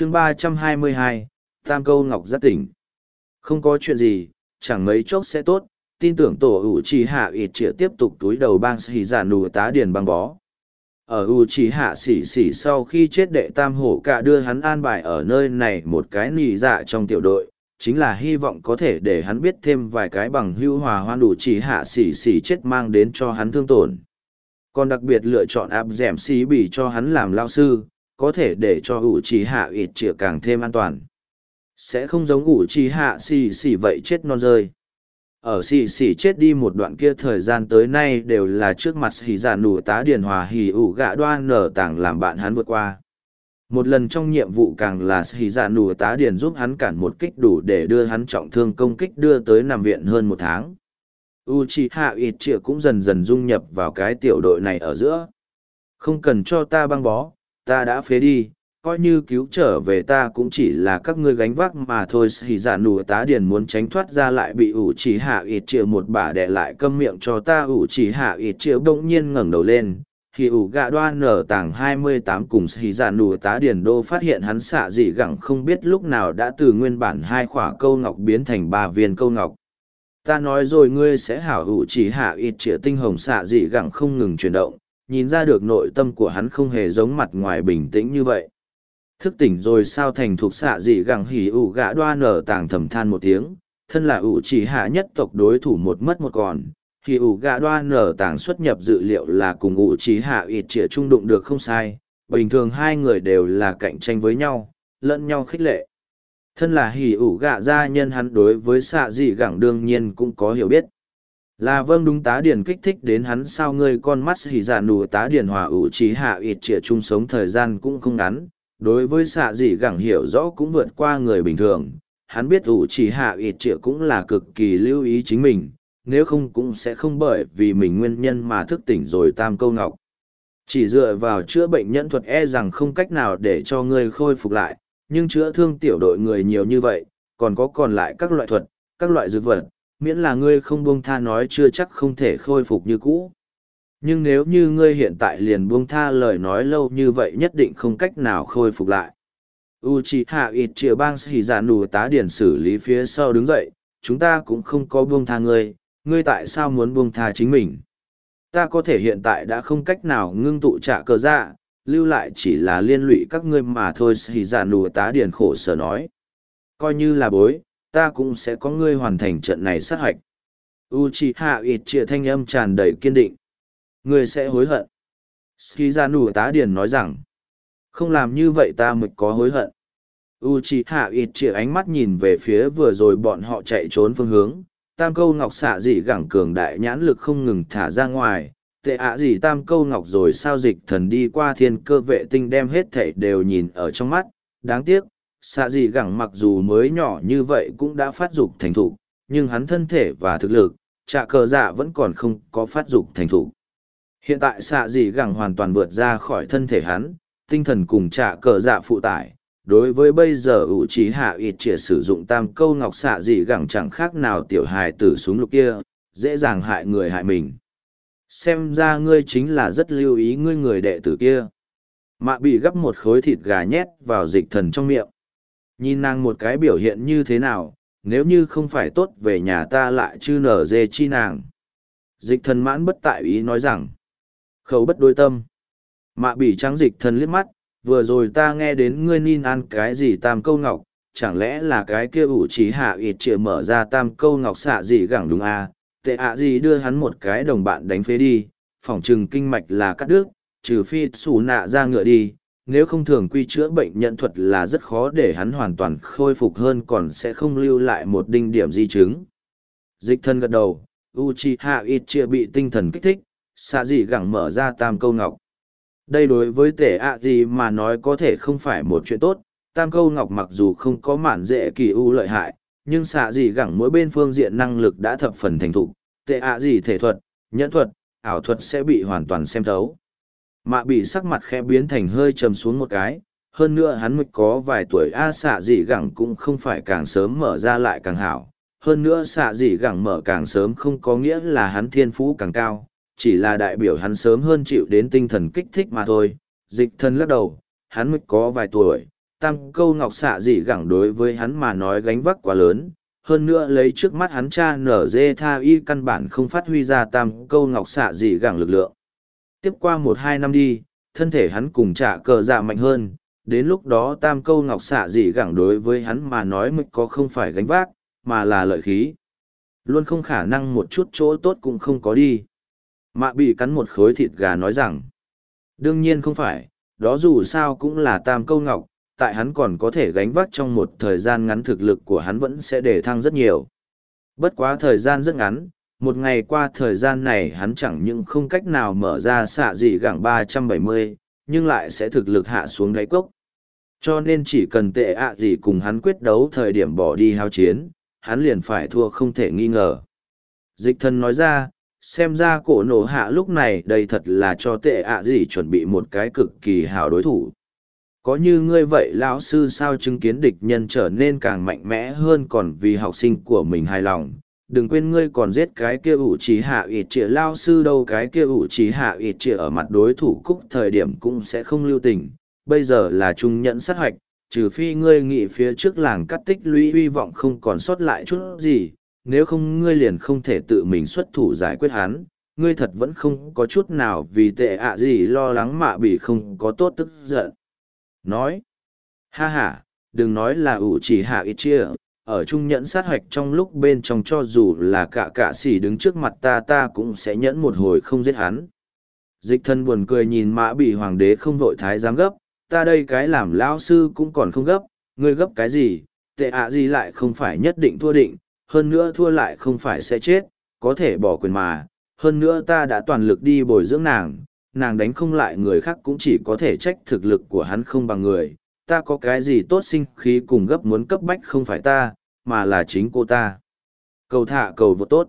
chương ba trăm hai mươi hai, tam câu ngọc giác tỉnh. Không có chuyện gì, chẳng mấy chốc sẽ tốt, tin tưởng tổ ủ trì hạ ít chĩa tiếp tục túi đầu bang xì giả nù tá điền băng bó. Ở u trì hạ xỉ xỉ sau khi chết đệ tam hổ cả đưa hắn an bài ở nơi này một cái nì dạ trong tiểu đội, chính là hy vọng có thể để hắn biết thêm vài cái bằng hưu hòa hoan đủ chỉ hạ xỉ xỉ chết mang đến cho hắn thương tổn. Còn đặc biệt lựa chọn áp d ẻ m bỉ cho hắn làm lao sư có thể để cho ủ trì hạ ít chĩa càng thêm an toàn. Sẽ không giống ủ trì hạ xì xì vậy chết non rơi. Ở xì xì chết đi một đoạn kia thời gian tới nay đều là trước mặt xì giả nủ tá điền hòa hì ủ gạ đoan nở tảng làm bạn hắn vượt qua. Một lần trong nhiệm vụ càng là xì giả nủ tá điền giúp hắn cản một kích đủ để đưa hắn trọng thương công kích đưa tới nằm viện hơn một tháng. U c h i hạ ít chĩa cũng dần dần dung nhập vào cái tiểu đội này ở giữa. Không cần cho ta băng bó ta đã phế đi, coi như cứu trở về ta cũng chỉ là các ngươi gánh vác mà thôi. Xì giả nù tá điền muốn tránh thoát ra lại bị ủ chỉ hạ ít chĩa một bà đẻ lại câm miệng cho ta. Ủ chỉ hạ ít chĩa bỗng nhiên ngẩng đầu lên. Thì ủ gạ đoan nở tảng hai mươi tám cùng xì giả nù tá điền đô phát hiện hắn xạ dị gẳng không biết lúc nào đã từ nguyên bản hai khỏa câu ngọc biến thành ba viên câu ngọc. Ta nói rồi ngươi sẽ hảo ủ chỉ hạ ít chĩa tinh hồng xạ dị gẳng không ngừng chuyển động nhìn ra được nội tâm của hắn không hề giống mặt ngoài bình tĩnh như vậy. Thức tỉnh rồi sao thành thuộc xạ dị gẳng hỉ ủ gã đoa nở tàng thầm than một tiếng, thân là ủ chỉ hạ nhất tộc đối thủ một mất một còn. Hỉ ủ gã đoa nở tàng xuất nhập dự liệu là cùng ủ chỉ hạ ít trịa trung đụng được không sai, bình thường hai người đều là cạnh tranh với nhau, lẫn nhau khích lệ. Thân là hỉ ủ gạ gia nhân hắn đối với xạ dị gẳng đương nhiên cũng có hiểu biết là vâng đúng tá điển kích thích đến hắn sao ngươi con mắt hỉ dạ giả nụ tá điển hòa ủ trí hạ ít trịa chung sống thời gian cũng không ngắn. Đối với xạ dị gẳng hiểu rõ cũng vượt qua người bình thường. Hắn biết ủ trí hạ ít trịa cũng là cực kỳ lưu ý chính mình. Nếu không cũng sẽ không bởi vì mình nguyên nhân mà thức tỉnh rồi tam câu ngọc. Chỉ dựa vào chữa bệnh nhân thuật e rằng không cách nào để cho ngươi khôi phục lại. Nhưng chữa thương tiểu đội người nhiều như vậy, còn có còn lại các loại thuật, các loại dược vật, miễn là ngươi không buông tha nói chưa chắc không thể khôi phục như cũ. Nhưng nếu như ngươi hiện tại liền buông tha lời nói lâu như vậy nhất định không cách nào khôi phục lại. Uchiha Itchia Bang Shizanu tá điển xử lý phía sau đứng dậy, chúng ta cũng không có buông tha ngươi, ngươi tại sao muốn buông tha chính mình? Ta có thể hiện tại đã không cách nào ngưng tụ trả cờ dạ, lưu lại chỉ là liên lụy các ngươi mà thôi Shizanu tá điển khổ sở nói coi như là bối ta cũng sẽ có ngươi hoàn thành trận này sát hạch. U c h i ít thanh âm tràn đầy kiên định. Ngươi sẽ hối hận. Ski ra nù tá điền nói rằng, không làm như vậy ta mới có hối hận. U c h i ít ánh mắt nhìn về phía vừa rồi bọn họ chạy trốn phương hướng. Tam câu ngọc xạ dị gẳng cường đại nhãn lực không ngừng thả ra ngoài. Tệ ạ gì tam câu ngọc rồi sao dịch thần đi qua thiên cơ vệ tinh đem hết thảy đều nhìn ở trong mắt. Đáng tiếc xạ dị gẳng mặc dù mới nhỏ như vậy cũng đã phát dục thành thục, nhưng hắn thân thể và thực lực, trạ cờ dạ vẫn còn không có phát dục thành thục. Hiện tại xạ dị gẳng hoàn toàn vượt ra khỏi thân thể hắn, tinh thần cùng trạ cờ dạ phụ tải. Đối với bây giờ ủ trí hạ ít triệt sử dụng tam câu ngọc xạ dị gẳng chẳng khác nào tiểu hài từ súng lục kia, dễ dàng hại người hại mình. Xem ra ngươi chính là rất lưu ý ngươi người đệ tử kia. Mạ bị gấp một khối thịt gà nhét vào dịch thần trong miệng nhìn nàng một cái biểu hiện như thế nào, nếu như không phải tốt về nhà ta lại chư nở dê chi nàng dịch thần mãn bất tại ý nói rằng, khẩu bất đôi tâm mạ bỉ trắng dịch thần liếc mắt, vừa rồi ta nghe đến ngươi nin ăn cái gì tam câu ngọc, chẳng lẽ là cái kia ủ trí hạ ịt trịa mở ra tam câu ngọc xạ gì gẳng đúng à? tệ ạ gì đưa hắn một cái đồng bạn đánh phế đi, phỏng chừng kinh mạch là cắt đứt, trừ phi xù nạ ra ngựa đi nếu không thường quy chữa bệnh nhận thuật là rất khó để hắn hoàn toàn khôi phục hơn còn sẽ không lưu lại một đinh điểm di chứng dịch thân gật đầu Uchiha Itchia bị tinh thần kích thích, xạ dị gẳng mở ra tam câu ngọc. Đây đối với tể ạ gì mà nói có thể không phải một chuyện tốt, tam câu ngọc mặc dù không có mản dễ kỳ u lợi hại, nhưng xạ Dị gẳng mỗi bên phương diện năng lực đã thập phần thành thục tệ ạ gì thể thuật nhẫn thuật ảo thuật sẽ bị hoàn toàn xem thấu mạ bị sắc mặt khẽ biến thành hơi trầm xuống một cái hơn nữa hắn mới có vài tuổi a xạ dị gẳng cũng không phải càng sớm mở ra lại càng hảo. Hơn nữa xạ dị gẳng mở càng sớm không có nghĩa là hắn thiên phú càng cao chỉ là đại biểu hắn sớm hơn chịu đến tinh thần kích thích mà thôi. Dịch thân lắc đầu hắn mới có vài tuổi tam câu ngọc xạ dị gẳng đối với hắn mà nói gánh vác quá lớn, hơn nữa lấy trước mắt hắn cha nở dê tha y căn bản không phát huy ra tam câu ngọc xạ dị gẳng lực lượng. Tiếp qua một hai năm đi, thân thể hắn cùng trả cờ dạ mạnh hơn, đến lúc đó tam câu ngọc xạ dị gẳng đối với hắn mà nói mới có không phải gánh vác, mà là lợi khí. Luôn không khả năng một chút chỗ tốt cũng không có đi. Mạ bị cắn một khối thịt gà nói rằng, đương nhiên không phải, đó dù sao cũng là tam câu ngọc, tại hắn còn có thể gánh vác trong một thời gian ngắn thực lực của hắn vẫn sẽ để thăng rất nhiều. Bất quá thời gian rất ngắn, một ngày qua thời gian này hắn chẳng những không cách nào mở ra xạ dị gẳng 370, nhưng lại sẽ thực lực hạ xuống đáy cốc. Cho nên chỉ cần tệ ạ gì cùng hắn quyết đấu thời điểm bỏ đi hao chiến, hắn liền phải thua không thể nghi ngờ. Dịch thân nói ra, xem ra cổ nổ hạ lúc này đây thật là cho tệ ạ gì chuẩn bị một cái cực kỳ hào đối thủ có như ngươi vậy lão sư sao chứng kiến địch nhân trở nên càng mạnh mẽ hơn còn vì học sinh của mình hài lòng đừng quên ngươi còn giết cái kia ủ trí hạ ít trịa lao sư đâu cái kia ủ trí hạ ít trịa ở mặt đối thủ cúc thời điểm cũng sẽ không lưu tình. Bây giờ là trung nhẫn sát hoạch trừ phi ngươi nghĩ phía trước làng cắt tích lũy hy vọng không còn sót lại chút gì nếu không ngươi liền không thể tự mình xuất thủ giải quyết hắn. Ngươi thật vẫn không có chút nào vì tệ ạ gì lo lắng mạ bị không có tốt tức giận. Nói, ha ha, đừng nói là ủ chỉ hạ ít chia, ở trung nhẫn sát hoạch trong lúc bên trong cho dù là cả cả sỉ đứng trước mặt ta ta cũng sẽ nhẫn một hồi không giết hắn. Dịch thân buồn cười nhìn mã bị hoàng đế không vội thái giám gấp, ta đây cái làm lao sư cũng còn không gấp, ngươi gấp cái gì, tệ ạ gì lại không phải nhất định thua định, hơn nữa thua lại không phải sẽ chết, có thể bỏ quyền mà, hơn nữa ta đã toàn lực đi bồi dưỡng nàng, nàng đánh không lại người khác cũng chỉ có thể trách thực lực của hắn không bằng người. Ta có cái gì tốt sinh khí cùng gấp muốn cấp bách không phải ta, mà là chính cô ta. Cầu thả cầu vô tốt.